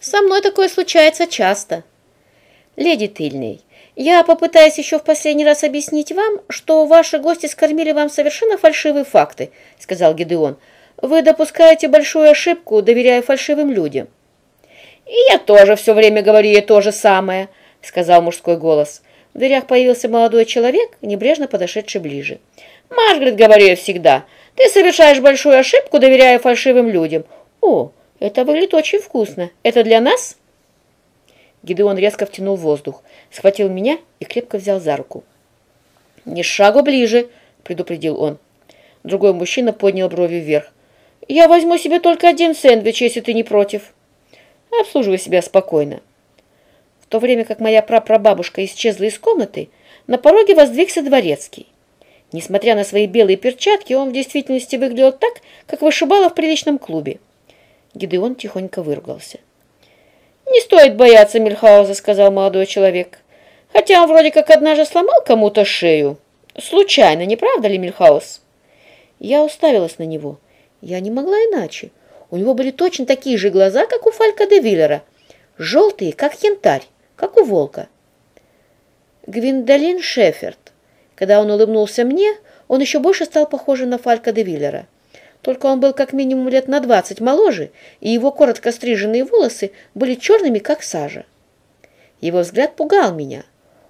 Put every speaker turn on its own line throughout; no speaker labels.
Со мной такое случается часто. Леди Тыльный, я попытаюсь еще в последний раз объяснить вам, что ваши гости скормили вам совершенно фальшивые факты, сказал Гедеон. Вы допускаете большую ошибку, доверяя фальшивым людям.
И я тоже все время говорю ей то же самое, сказал мужской голос.
В дверях появился молодой человек, небрежно подошедший ближе.
Маргарет, говорю я всегда, ты совершаешь большую ошибку, доверяя фальшивым людям.
О, это выглядит очень вкусно. Это для нас? Гидеон резко втянул воздух, схватил меня и крепко взял за руку.
«Ни шагу ближе!» — предупредил он.
Другой мужчина поднял брови вверх.
«Я возьму себе только один сэндвич, если ты не против».
«Обслуживай себя спокойно». В то время как моя прапрабабушка исчезла из комнаты, на пороге воздвигся дворецкий. Несмотря на свои белые перчатки, он в действительности выглядел так, как вышибало в приличном клубе. Гидеон тихонько выругался.
«Не стоит бояться Мильхауза», — сказал молодой человек. «Хотя он вроде как однажды сломал кому-то шею. Случайно, не правда ли, Мильхаус?»
Я уставилась на него. Я не могла иначе. У него были точно такие же глаза, как у Фалька де Виллера. Желтые, как янтарь, как у волка. Гвиндолин Шеферд. Когда он улыбнулся мне, он еще больше стал похожим на Фалька де Виллера. Только он был как минимум лет на двадцать моложе, и его коротко стриженные волосы были черными, как сажа. Его взгляд пугал меня.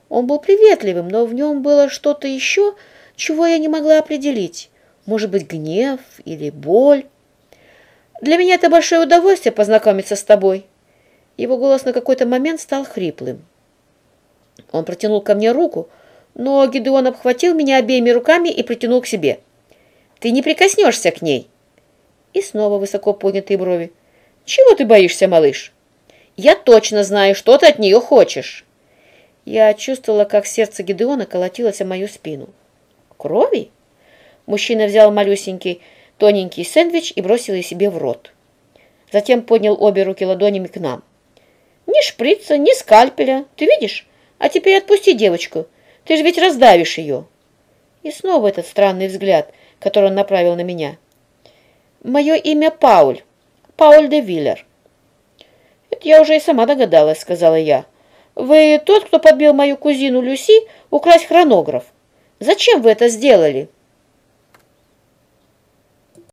Он был приветливым, но в нем было что-то еще, чего я не могла определить. Может быть, гнев или боль. Для меня это большое удовольствие познакомиться с тобой. Его голос на какой-то момент стал хриплым. Он протянул ко мне руку, но Гидеон обхватил меня обеими руками и притянул к себе. Ты не прикоснешься к ней. И снова высоко поднятые брови. Чего ты боишься, малыш? Я точно знаю, что ты от нее хочешь. Я чувствовала, как сердце Гедеона колотилось о мою спину. Крови? Мужчина взял малюсенький, тоненький сэндвич и бросил ее себе в рот. Затем поднял обе руки ладонями к нам. «Ни шприца, ни скальпеля, ты видишь? А теперь отпусти девочку, ты же ведь раздавишь ее». И снова этот странный взгляд, который он направил на меня. «Мое имя Пауль, Пауль де Виллер». «Это я уже и сама догадалась», — сказала я. «Вы тот, кто подбил мою кузину Люси украсть хронограф. Зачем вы это сделали?»